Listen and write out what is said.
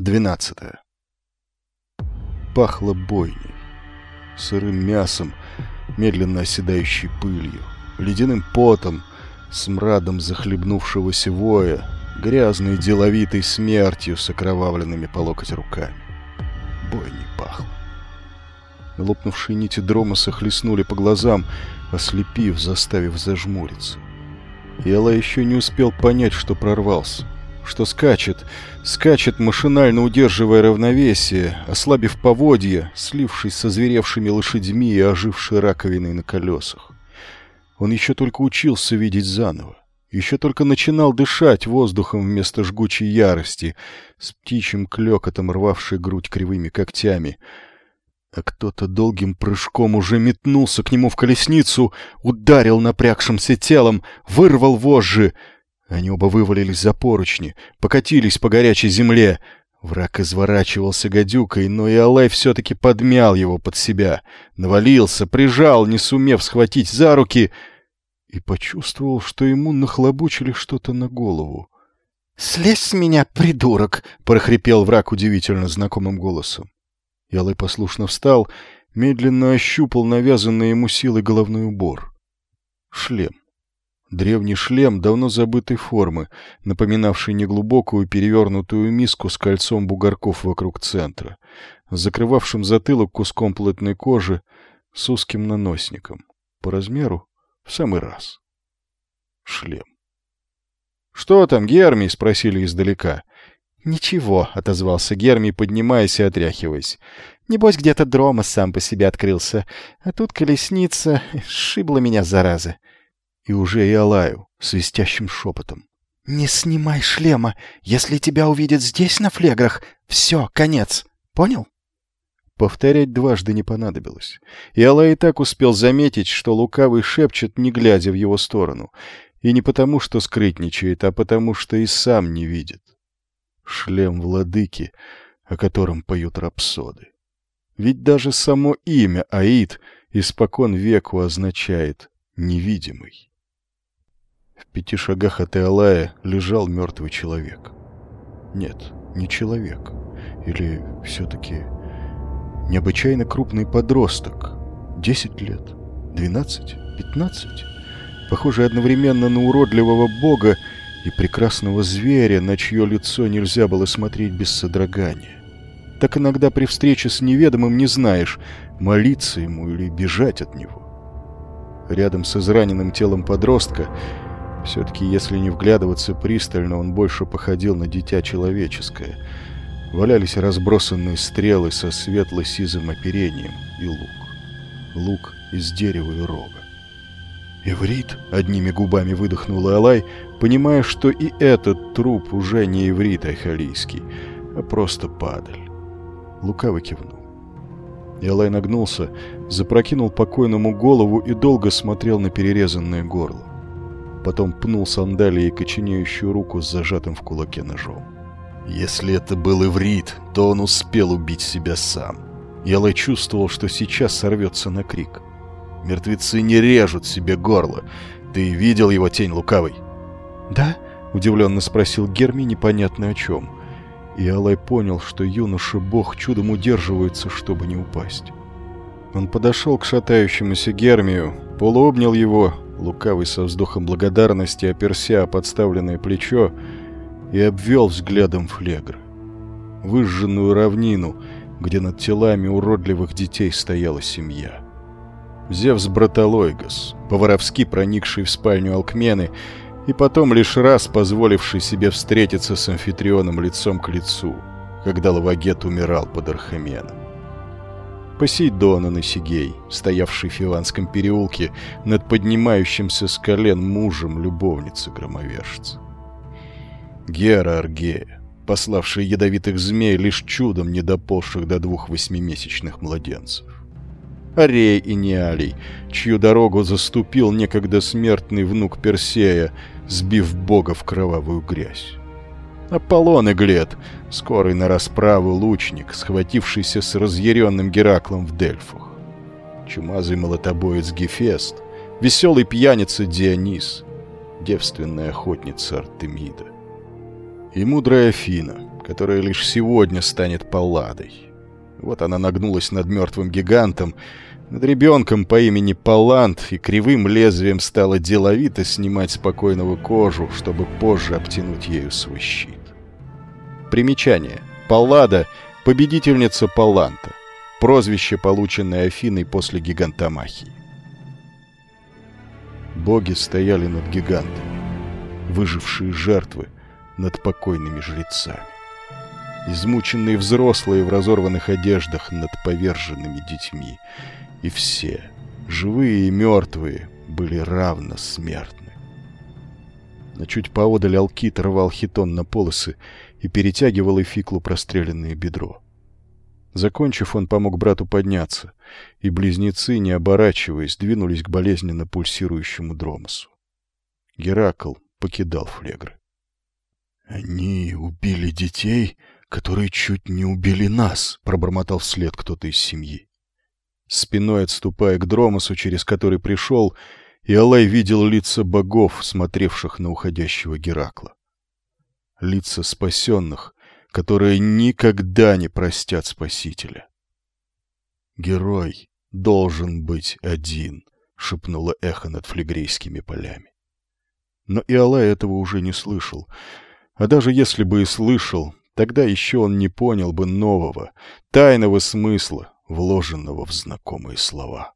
12. Пахло бойней, сырым мясом, медленно оседающей пылью, ледяным потом, смрадом захлебнувшегося воя, грязной деловитой смертью с окровавленными по локоть руками. Бойней пахло. Лопнувшие нити дромоса хлестнули по глазам, ослепив, заставив зажмуриться. Ела еще не успел понять, что прорвался — что скачет, скачет, машинально удерживая равновесие, ослабив поводья, слившись со зверевшими лошадьми и ожившей раковиной на колесах. Он еще только учился видеть заново, еще только начинал дышать воздухом вместо жгучей ярости, с птичьим клёкотом рвавшей грудь кривыми когтями — а кто-то долгим прыжком уже метнулся к нему в колесницу, ударил напрягшимся телом, вырвал вожжи — они оба вывалились за поручни, покатились по горячей земле. Враг изворачивался гадюкой, но и Алай все-таки подмял его под себя, навалился, прижал, не сумев схватить за руки, и почувствовал, что ему нахлобучили что-то на голову. «Слезь с меня, придурок!» — прохрипел враг удивительно знакомым голосом. Ялай послушно встал, медленно ощупал навязанный ему силой головной убор. Шлем. Древний шлем давно забытой формы, напоминавший неглубокую перевернутую миску с кольцом бугорков вокруг центра, закрывавшим затылок куском плотной кожи с узким наносником. По размеру в самый раз. Шлем. «Что там, Герми?» — спросили издалека. «Ничего», — отозвался Герми, поднимаясь и отряхиваясь. «Небось, где-то дрома сам по себе открылся, а тут колесница сшибла меня, зараза» и уже и Алаю, свистящим шепотом. «Не снимай шлема! Если тебя увидят здесь, на флеграх, все, конец. Понял?» Повторять дважды не понадобилось. И Алай и так успел заметить, что лукавый шепчет, не глядя в его сторону. И не потому, что скрытничает, а потому, что и сам не видит. Шлем владыки, о котором поют рапсоды. Ведь даже само имя Аид испокон веку означает «невидимый». В пяти шагах от Иолая лежал мертвый человек. Нет, не человек. Или все-таки необычайно крупный подросток. Десять лет, двенадцать, пятнадцать. Похожий одновременно на уродливого бога и прекрасного зверя, на чье лицо нельзя было смотреть без содрогания. Так иногда при встрече с неведомым не знаешь, молиться ему или бежать от него. Рядом с израненным телом подростка все-таки, если не вглядываться пристально, он больше походил на дитя человеческое. Валялись разбросанные стрелы со светло-сизым оперением и лук. Лук из дерева и рога. «Иврит!» — одними губами выдохнул Алай, понимая, что и этот труп уже не иврит айхалийский, а просто падаль. Лукавый кивнул. Ялай нагнулся, запрокинул покойному голову и долго смотрел на перерезанное горло потом пнул сандалией коченеющую руку с зажатым в кулаке ножом. Если это был иврит, то он успел убить себя сам. Ялай чувствовал, что сейчас сорвется на крик. Мертвецы не режут себе горло. Ты видел его тень лукавой? «Да?» — удивленно спросил Герми непонятно о чем. И Алай понял, что юноша-бог чудом удерживается, чтобы не упасть. Он подошел к шатающемуся Гермию, полуобнял его, Лукавый со вздохом благодарности оперся о подставленное плечо и обвел взглядом флегр. Выжженную равнину, где над телами уродливых детей стояла семья. Зевс Браталойгас, по-воровски проникший в спальню Алкмены и потом лишь раз позволивший себе встретиться с амфитрионом лицом к лицу, когда Лавагет умирал под Архаменом. Посейдона Насигей, стоявший в Фиванском переулке над поднимающимся с колен мужем любовницы-громовержца. Гера Аргея, пославший ядовитых змей, лишь чудом не доползших до двух восьмимесячных младенцев. Арей и Неалий, чью дорогу заступил некогда смертный внук Персея, сбив бога в кровавую грязь. Аполлон и Глед, скорый на расправу лучник, схватившийся с разъяренным Гераклом в Дельфах. Чумазый молотобоец Гефест, веселый пьяница Дионис, девственная охотница Артемида. И мудрая Афина, которая лишь сегодня станет Палладой. Вот она нагнулась над мертвым гигантом, над ребенком по имени Палант, и кривым лезвием стала деловито снимать спокойного кожу, чтобы позже обтянуть ею свой щит. Примечание. Паллада — победительница Паланта. Прозвище, полученное Афиной после гигантомахии. Боги стояли над гигантами, выжившие жертвы над покойными жрецами. Измученные взрослые в разорванных одеждах над поверженными детьми. И все, живые и мертвые, были равно смертны. На чуть поодаль Алкит рвал хитон на полосы и перетягивал Эфиклу простреленное бедро. Закончив, он помог брату подняться, и близнецы, не оборачиваясь, двинулись к болезненно пульсирующему Дромосу. Геракл покидал флегры. «Они убили детей, которые чуть не убили нас», — пробормотал вслед кто-то из семьи. Спиной отступая к Дромосу, через который пришел, Иолай видел лица богов, смотревших на уходящего Геракла. Лица спасенных, которые никогда не простят Спасителя. «Герой должен быть один», — шепнуло эхо над флегрейскими полями. Но Иолай этого уже не слышал. А даже если бы и слышал, тогда еще он не понял бы нового, тайного смысла, вложенного в знакомые слова.